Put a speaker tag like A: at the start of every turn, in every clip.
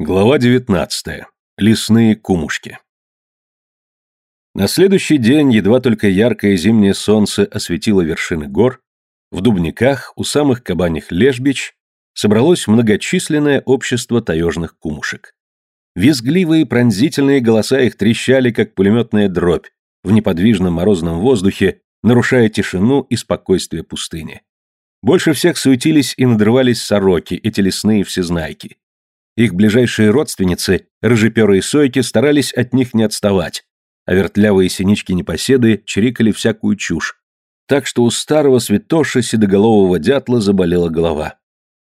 A: Глава 19. Лесные кумушки. На следующий день едва только яркое зимнее солнце осветило вершины гор, в Дубниках, у самых кабаних лежбич, собралось многочисленное общество таежных кумушек. Визгливые пронзительные голоса их трещали, как пулеметная дробь, в неподвижном морозном воздухе, нарушая тишину и спокойствие пустыни. Больше всех суетились и надрывались сороки, эти лесные всезнайки их ближайшие родственницы, рыжеперые сойки, старались от них не отставать, а вертлявые синички-непоседы чирикали всякую чушь. Так что у старого святоши седоголового дятла заболела голова.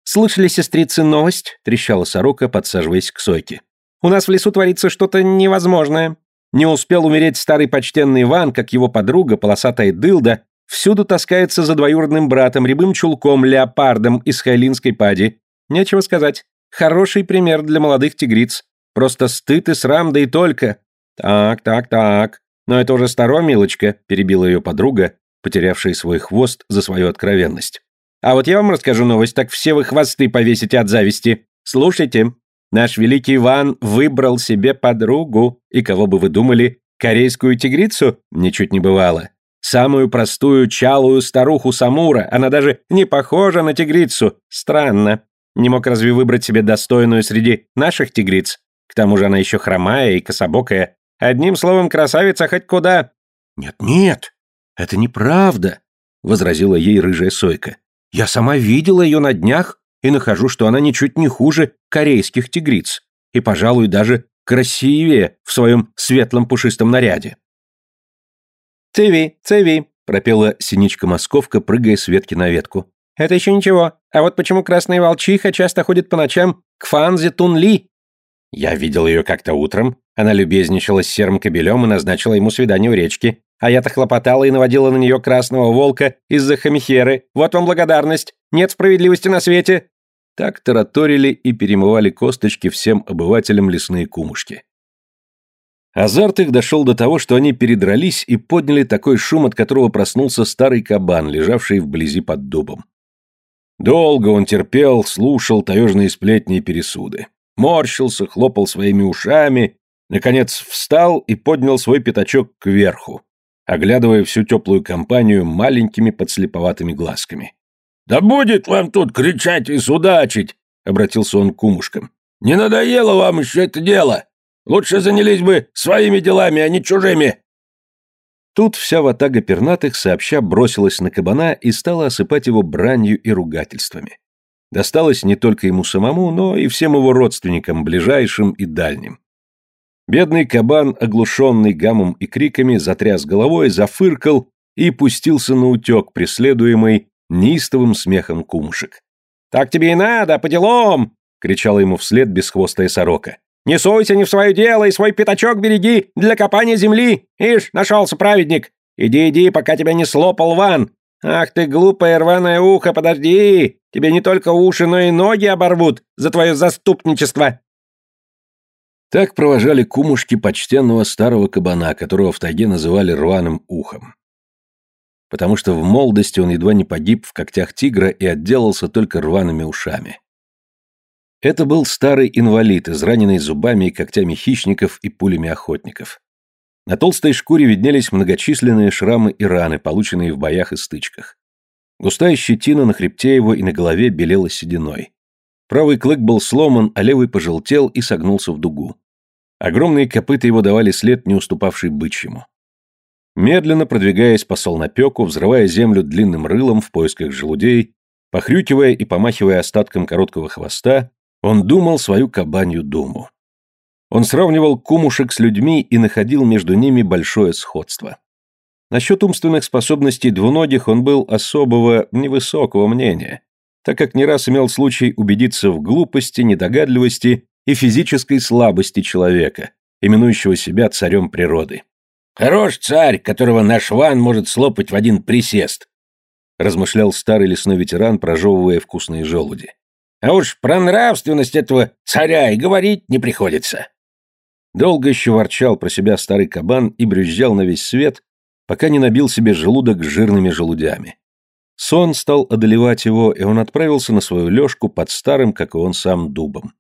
B: «Слышали, сестрицы, новость?» – трещала сорока, подсаживаясь к сойке. «У нас в лесу творится что-то невозможное. Не успел умереть старый почтенный Иван, как его подруга, полосатая дылда, всюду таскается за двоюродным братом, рябым чулком, леопардом из хайлинской пади. Нечего сказать. Хороший пример для молодых тигриц. Просто стыд и срам, да и только. Так, так, так. Но это уже старо, милочка, перебила ее подруга, потерявшая свой хвост за свою откровенность. А вот я вам расскажу новость, так все вы хвосты повесите от зависти. Слушайте, наш великий Иван выбрал себе подругу, и кого бы вы думали, корейскую тигрицу? Ничуть не бывало. Самую простую чалую старуху Самура, она даже не похожа на тигрицу. Странно. Не мог разве выбрать себе достойную среди наших тигриц? К тому же она еще хромая и кособокая. Одним словом, красавица хоть куда».
A: «Нет-нет, это неправда», — возразила ей рыжая сойка. «Я сама видела ее на днях и нахожу, что она ничуть не хуже корейских тигриц, и, пожалуй, даже красивее в своем светлом пушистом наряде».
B: «Циви, циви», — пропела синичка-московка, прыгая с ветки на ветку. Это еще ничего. А вот почему красная волчиха часто ходит по ночам к Фанзе Тунли. Я видел ее как-то утром. Она любезничала с серым кобелем и назначила ему свидание у речки. А я-то хлопотала и наводила на нее красного волка из-за хамихеры. Вот вам благодарность. Нет справедливости на свете.
A: Так тараторили и перемывали косточки всем обывателям лесные кумушки. Азарт их дошел до того, что они передрались и подняли такой шум, от которого проснулся старый кабан, лежавший вблизи под дубом. Долго он терпел, слушал таежные сплетни и пересуды. Морщился, хлопал своими ушами, наконец встал и поднял свой пятачок кверху, оглядывая всю теплую компанию маленькими подслеповатыми глазками.
C: «Да будет вам тут кричать и судачить!» — обратился он к кумушкам. «Не надоело вам еще это дело? Лучше занялись бы своими делами, а не чужими!»
A: Тут вся ватага пернатых сообща бросилась на кабана и стала осыпать его бранью и ругательствами. Досталось не только ему самому, но и всем его родственникам, ближайшим и дальним. Бедный кабан, оглушенный гамом и криками, затряс головой, зафыркал и пустился на утек, преследуемый неистовым смехом кумушек.
B: «Так тебе и надо, по делам!» — кричала ему вслед бесхвостая сорока. Не суйся не в свое дело и свой пятачок береги для копания земли. Ишь, нашелся праведник. Иди, иди, пока тебя не слопал ван. Ах ты, глупое рваное ухо, подожди. Тебе не только уши, но и ноги оборвут за твое заступничество.
A: Так провожали кумушки почтенного старого кабана, которого в тайге называли рваным ухом. Потому что в молодости он едва не погиб в когтях тигра и отделался только рваными ушами. Это был старый инвалид, израненный зубами и когтями хищников и пулями охотников. На толстой шкуре виднелись многочисленные шрамы и раны, полученные в боях и стычках. Густая щетина на хребте его и на голове белела сединой. Правый клык был сломан, а левый пожелтел и согнулся в дугу. Огромные копыта его давали след, не уступавший бычьему. Медленно продвигаясь по солнопеку, взрывая землю длинным рылом в поисках желудей, похрюкивая и помахивая остатком короткого хвоста, он думал свою кабанью думу. Он сравнивал кумушек с людьми и находил между ними большое сходство. Насчет умственных способностей двуногих он был особого невысокого мнения, так как не раз имел случай убедиться в глупости, недогадливости и физической слабости человека, именующего себя царем природы.
C: «Хорош царь, которого наш ван может слопать в один присест»,
A: размышлял старый лесной ветеран, прожевывая вкусные желуди.
C: А уж про нравственность этого царя и говорить не приходится.
A: Долго еще ворчал про себя старый кабан и брюзжал на весь свет, пока не набил себе желудок жирными желудями. Сон стал одолевать его, и он отправился на свою лёжку под старым, как и он сам, дубом.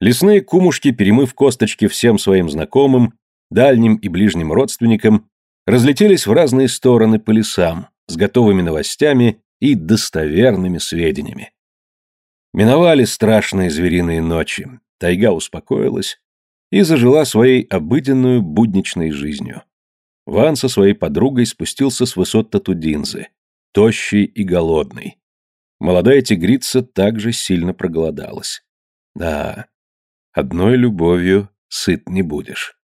A: Лесные кумушки, перемыв косточки всем своим знакомым, дальним и ближним родственникам, разлетелись в разные стороны по лесам с готовыми новостями и достоверными сведениями. Миновали страшные звериные ночи, тайга успокоилась и зажила своей обыденную будничной жизнью. Ван со своей подругой спустился с высот Татудинзы, тощий и голодный. Молодая тигрица также сильно проголодалась. Да, одной любовью сыт не будешь.